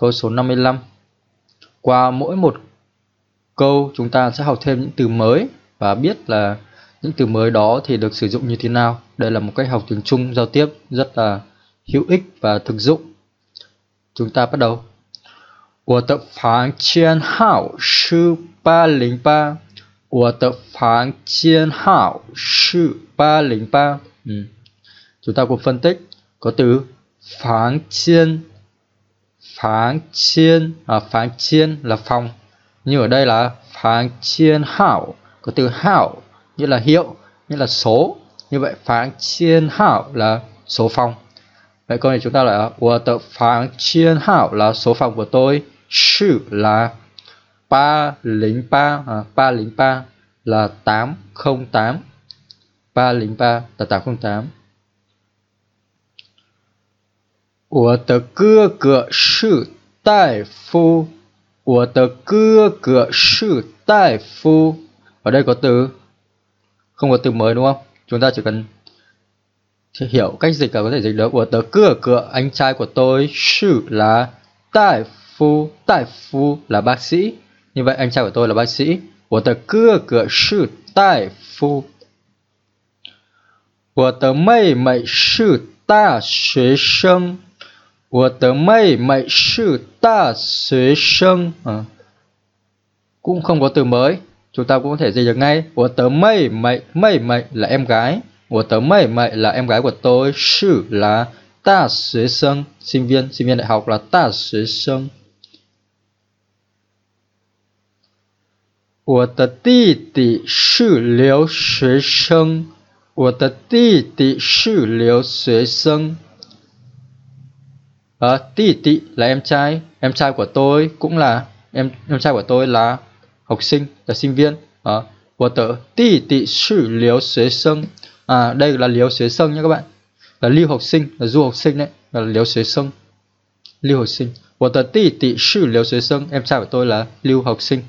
Câu số 55 Qua mỗi một câu chúng ta sẽ học thêm những từ mới và biết là những từ mới đó thì được sử dụng như thế nào. Đây là một cách học tiếng Trung giao tiếp rất là hữu ích và thực dụng. Chúng ta bắt đầu. 我的房间号是八零八。我的房间号是八零八。Ừ. Chúng ta cùng phân tích có từ phán chiên phán chiên à, phán chiên là phòng. Nhưng ở đây là phán chiên hảo có từ hảo như là hiệu như là số. Như vậy phán chiên hảo là số phòng. Vậy câu này chúng ta là của tờ phán chiên hảo là số phòng của tôi sự là ba lính ba à, ba lính ba là tám không tám. Ba lính ba là tám không tám. 我的哥哥是大夫。我的哥哥是大夫。Ở đây có từ không có từ mới đúng không? Chúng ta chỉ cần hiểu cách dịch là có thể dịch được. Của tờ cửa cửa anh trai của tôi sư là đại phu, đại phu là bác sĩ. Như vậy anh trai của tôi là bác sĩ. Của tờ cửa cửa sư đại phu. Của tờ mây mày sư đại 学生。 我的妹妹是大学生à. cũng không có từ mới chúng ta cũng có thể dịch được ngay của tớ mây mày mây mày là em gái của tớ mây mày là em gái của tôi sư là ta xuế sinh sinh viên sinh viên đại học là ta xuế sinh 我的弟弟是留学生，我的弟弟是留学生。 à, tỷ tỷ là em trai em trai của tôi cũng là em em trai của tôi là học sinh là sinh viên à, của tớ tỷ tỷ sử liếu xuế sân à đây là liếu xuế sân nha các bạn là lưu học sinh là du học sinh đấy là liếu xuế sân lưu học sinh của tớ tỷ tỷ sử liếu xuế sân em trai của tôi là lưu học sinh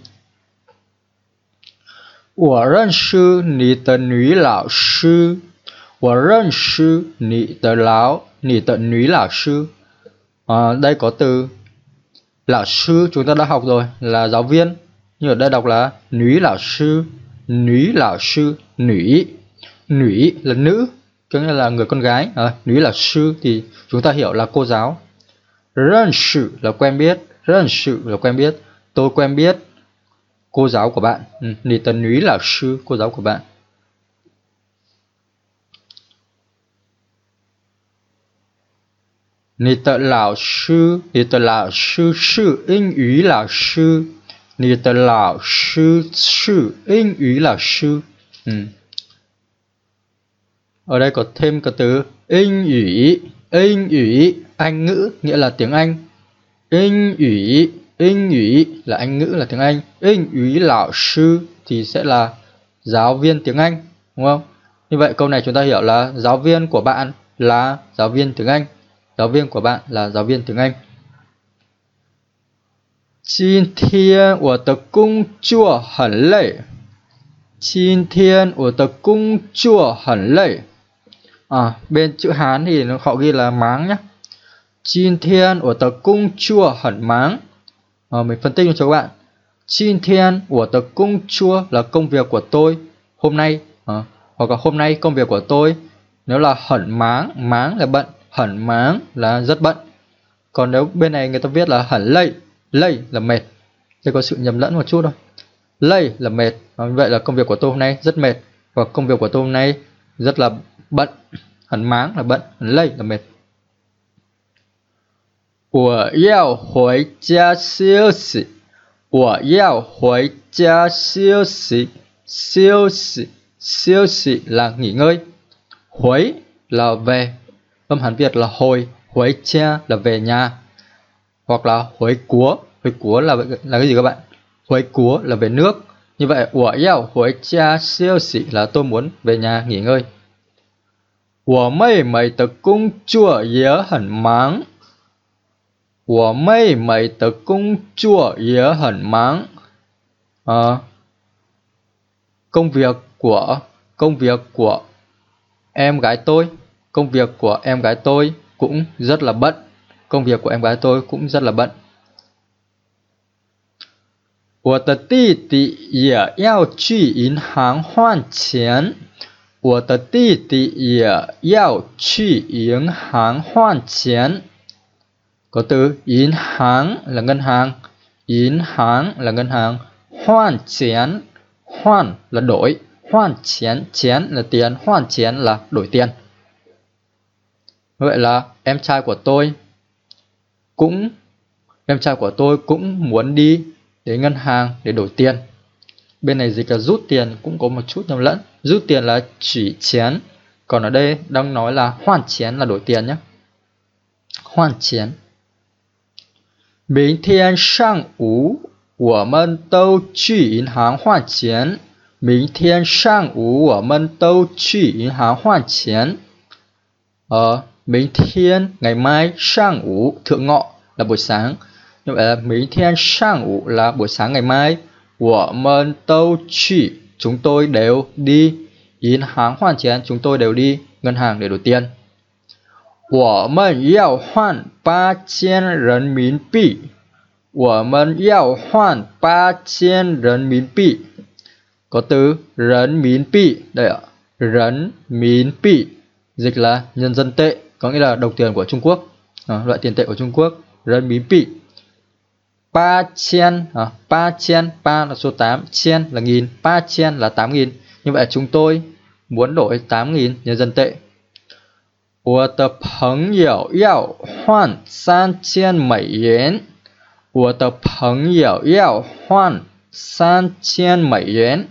我认识你的女老师，我认识你的老你的女老师。 à, đây có từ lão sư chúng ta đã học rồi là giáo viên. Nhưng ở đây đọc là nữ lão sư nữ lão sư nữ nữ là nữ có nghĩa là người con gái. Ờ, à, nữ lão sư thì chúng ta hiểu là cô giáo. Rân sự là quen biết rân sự là quen biết. Tôi quen biết cô giáo của bạn. Ừ, nì tần nữ lão sư cô giáo của bạn. 你的老师，你的老师是英语老师，你的老师是英语老师. Ừ. Ở đây có thêm cái từ Anh ngữ, Anh ngữ, Anh ngữ nghĩa là tiếng Anh. Anh ngữ, Anh ngữ là Anh ngữ là tiếng Anh. Anh ngữ lão sư thì sẽ là giáo viên tiếng Anh, đúng không? Như vậy câu này chúng ta hiểu là giáo viên của bạn là giáo viên tiếng Anh Giáo viên của bạn là giáo viên tiếng Anh. Xin thiên của tờ cung chua hẳn lệ. Xin thiên của tờ cung chua hẳn lệ. À, bên chữ Hán thì họ ghi là máng nhé. Xin thiên của tờ cung chua hẳn máng. À, mình phân tích cho các bạn. Xin thiên của tờ cung chua là công việc của tôi hôm nay. À, hoặc là hôm nay công việc của tôi. Nếu là hẳn máng, máng là bận hẳn máng là rất bận còn nếu bên này người ta viết là hẳn lây lây là mệt đây có sự nhầm lẫn một chút thôi lây là mệt vậy là công việc của tôi hôm nay rất mệt và công việc của tôi hôm nay rất là bận hẳn máng là bận hẳn lây là mệt 我要回家休息。我要回家休息。休息，休息 là nghỉ ngơi. Huế là về âm Hán Việt là hồi, huế cha là về nhà. Hoặc là huế cúa, huế cúa là là cái gì các bạn? Huế cúa là về nước. Như vậy, của yêu huế cha siêu sĩ là tôi muốn về nhà nghỉ ngơi. Của mây mày tờ cung chùa yế hẳn máng. Của mây mày tờ cung chùa yế hẳn máng. À, công việc của công việc của em gái tôi Công việc của em gái tôi cũng rất là bận. Công việc của em gái tôi cũng rất là bận. 我的弟弟也要去银行换钱。我的弟弟也要去银行换钱. Có từ 银行 là ngân hàng, 银行 là ngân hàng, 换钱 hoan là đổi, hoan chén, chén là tiền, hoan chén là đổi tiền. Vậy là em trai của tôi cũng em trai của tôi cũng muốn đi đến ngân hàng để đổi tiền. Bên này dịch là rút tiền cũng có một chút nhầm lẫn. Rút tiền là chỉ chén, còn ở đây đang nói là hoàn chén là đổi tiền nhé. Hoàn chén. Bình thiên sang ú, của mân tâu chỉ yến hàng hoàn chén. Bình thiên sang ú, của mân tâu chỉ yến hàng hoàn chén. Ờ, 明天 ngày mai sang ủ thượng ngọ là buổi sáng. Như vậy là 明天上午 là buổi sáng ngày mai. 我们都去 chúng tôi đều đi. Yến hàng hoàn tiền chúng tôi đều đi ngân hàng để đổi tiền. 我们要换八千人民币。我们要换八千人民币。Có từ rấn miến bị đây ạ. Rấn miến bị dịch là nhân dân tệ, có nghĩa là đồng tiền của Trung Quốc, à, loại tiền tệ của Trung Quốc. Rấn miến bị. Ba chen, à, ba chen, ba là số 8, chen là nghìn, ba chen là 8 nghìn. Như vậy chúng tôi muốn đổi 8 nghìn nhân dân tệ. 我的朋友要换三千美元。我的朋友要换三千美元。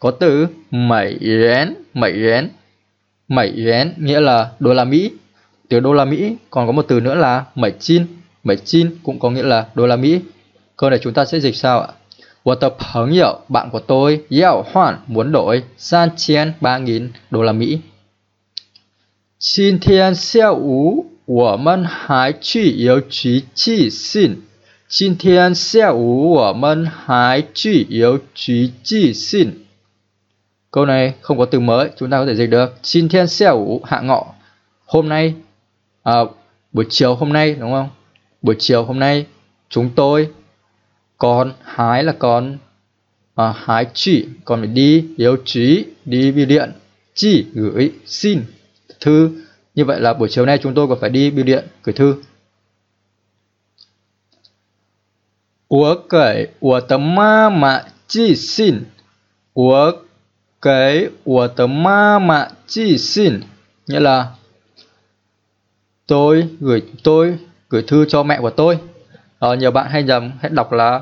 Có từ Mỹ yuan, Mỹ yuan. Mỹ yuan nghĩa là đô la Mỹ. Từ đô la Mỹ còn có một từ nữa là Mỹ chin. Mỹ chin cũng có nghĩa là đô la Mỹ. Câu này chúng ta sẽ dịch sao ạ? 我的朋友 bạn của tôi, yao hoan muốn đổi san chiên ba nghìn đô la Mỹ. 今天下午我们还去邮局寄信。今天下午我们还去邮局寄信。Câu này không có từ mới, chúng ta có thể dịch được. Xin thiên xeo ủ hạ ngọ. Hôm nay, à, buổi chiều hôm nay đúng không? Buổi chiều hôm nay chúng tôi còn hái là còn à, hái chỉ còn phải đi yếu trí đi bưu điện chỉ gửi xin thư như vậy là buổi chiều nay chúng tôi còn phải đi bưu điện gửi thư 我给我的妈妈寄信，我给我的妈妈寄信 nghĩa là tôi gửi tôi gửi thư cho mẹ của tôi. Ờ, nhiều bạn hay nhầm hay đọc là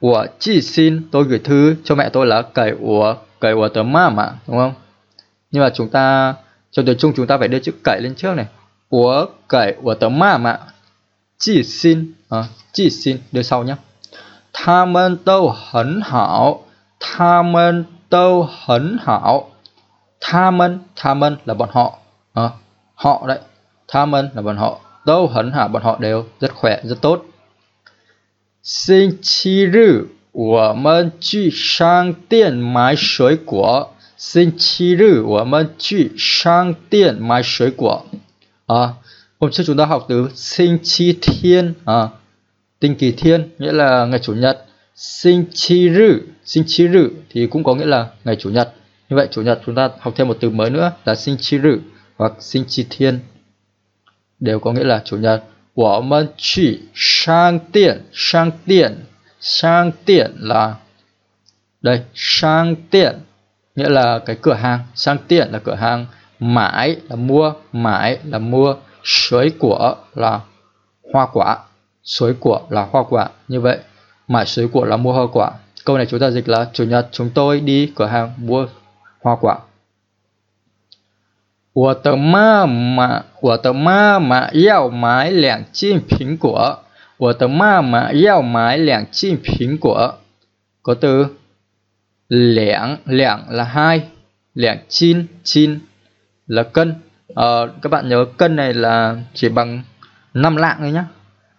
của chỉ xin tôi gửi thư cho mẹ tôi là cậy của cậy của tớ mà mà đúng không? Nhưng mà chúng ta trong tiếng chung chúng ta phải đưa chữ cậy lên trước này. Của cậy của tớ mà mà chỉ xin ờ, à, chỉ xin đưa sau nhé tham ơn tâu hấn hảo tham ơn tâu hấn hảo tham ơn tham ơn là bọn họ. À, họ đấy. Thurman là bọn họ, đâu Hấn Hạ bọn họ đều rất khỏe, rất tốt. Sinh chi rư, của mân chi sang tiền mái suối của. Xin chi rư, của mân chi sang tiền mái suối của. À, hôm trước chúng ta học từ sinh chi thiên, à, tinh kỳ thiên, nghĩa là ngày chủ nhật. Sinh chi rư, sinh chi rư thì cũng có nghĩa là ngày chủ nhật. Như vậy chủ nhật chúng ta học thêm một từ mới nữa là sinh chi rư hoặc sinh chi thiên đều có nghĩa là chủ nhật. Của chỉ sang tiền, sang tiền, sang tiền là đây, sang tiền nghĩa là cái cửa hàng, sang tiền là cửa hàng, mãi là mua, mãi là mua, suối của là hoa quả, suối của là hoa quả. Như vậy, mãi suối của là mua hoa quả. Câu này chúng ta dịch là chủ nhật chúng tôi đi cửa hàng mua hoa quả. 我的妈妈，我的妈妈要买两斤苹果。我的妈妈要买两斤苹果。Có từ lẻng, lẻng là hai, lẻng chin, chin là cân. Ờ, các bạn nhớ cân này là chỉ bằng 5 lạng thôi nhá.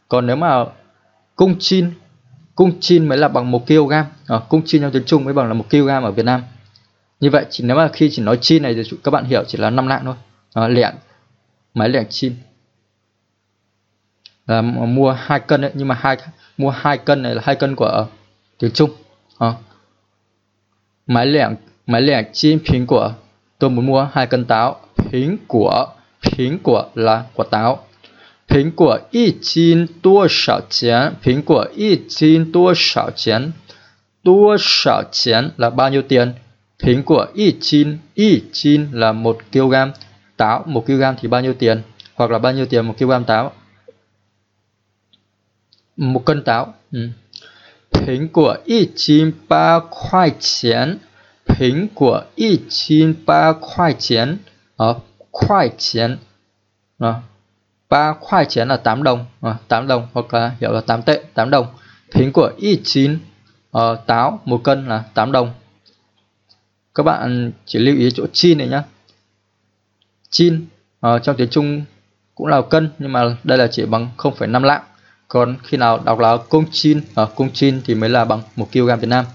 Còn nếu mà cung chin cung chin mới là bằng 1 kg à, cung chin trong tiếng Trung mới bằng là 1 kg ở Việt Nam như vậy chỉ nếu mà khi chỉ nói chi này thì các bạn hiểu chỉ là năm lạng thôi. À, lẻn máy lẻn chim là mua hai cân đấy nhưng mà hai mua hai cân này là hai cân của tiếng trung. À. máy lẻn máy lẻn chim phính của tôi muốn mua hai cân táo. Phính của phính của là quả táo. Phính của y chín tua sảo chén. Phính của y chín tua sảo chén. Tua sảo chén là bao nhiêu tiền? 苹果一斤一斤 là một kg táo một kg thì bao nhiêu tiền hoặc là bao nhiêu tiền một kg táo một cân táo ừ. 苹果一斤八块钱苹果一斤八块钱 ở 块钱 à, 3 khoai chén là 8 đồng à, 8 đồng hoặc là hiểu là 8 tệ 8 đồng thính của y chín uh, táo một cân là 8 đồng các bạn chỉ lưu ý chỗ chin này nhá. Chin uh, trong tiếng Trung cũng là cân nhưng mà đây là chỉ bằng 0,5 lạng. Còn khi nào đọc là công chin ờ, ở uh, công chin thì mới là bằng 1 kg Việt Nam.